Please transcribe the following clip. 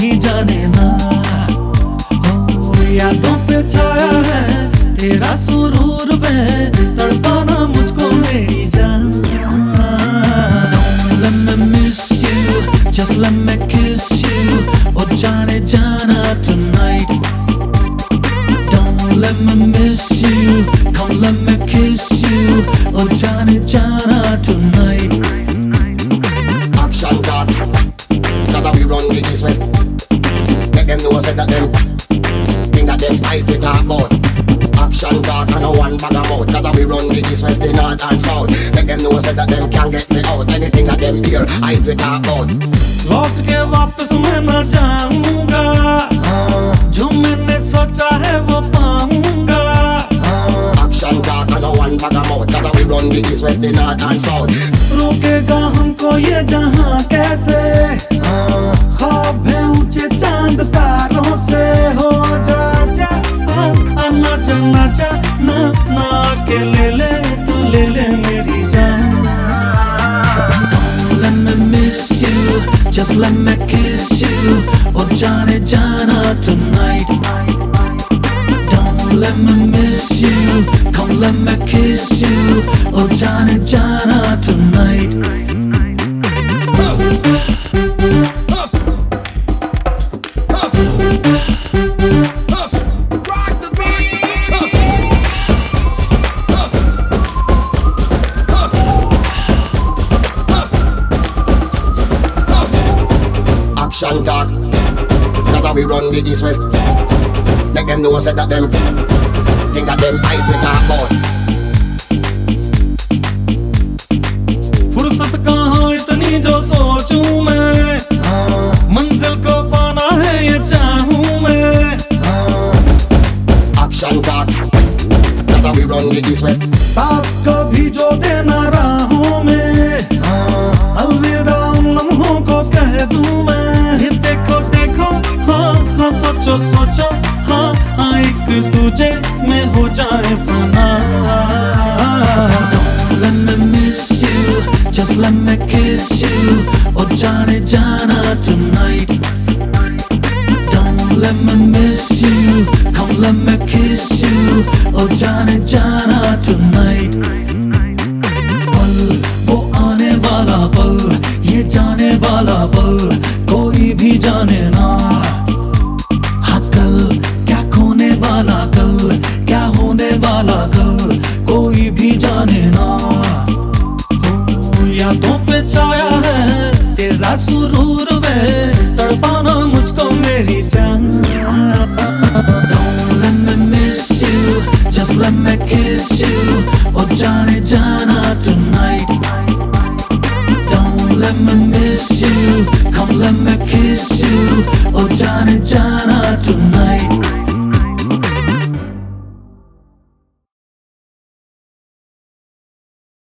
भी जाने ना। हो यादों पे छाया है तेरा सुरूर में तड़पाना Make them know say that them thing that them hype we talk about. Action talk and no one bag about. That we run the east west, the north and south. Make them know say that them can't get me out. Anything that them hear, hype we talk about. लौट के वापस मैं न जाऊंगा जो मैंने सोचा है वो पाऊंगा Action talk and no one bag about. That we run the east west, the north and south. रोकेगा हमको ये जहां कैसे ख्वाब है let me kiss you. Oh, Johnny, Johnny, tonight. Don't let me miss you. Come, let me kiss you. Oh, Johnny, Johnny, tonight. we run the east west. Make them know say that them thing that them hype we talk about. फुर्सत कहाँ इतनी जो सोचूं मैं मंजिल को पाना है ये चाहूं मैं Action talk. That we run the east west. सोचो सोचो हाँ हाँ एक दूजे में हो जाए फना let me miss you just let me kiss you ओ जाने जाना tonight Don't let me miss you come let me kiss you ओ जाने जाना tonight पल वो आने वाला पल ये जाने वाला पल कोई भी जाने ना यादों पे छाया है तेरा सुरूर वे तड़पाना मुझको मेरी जान।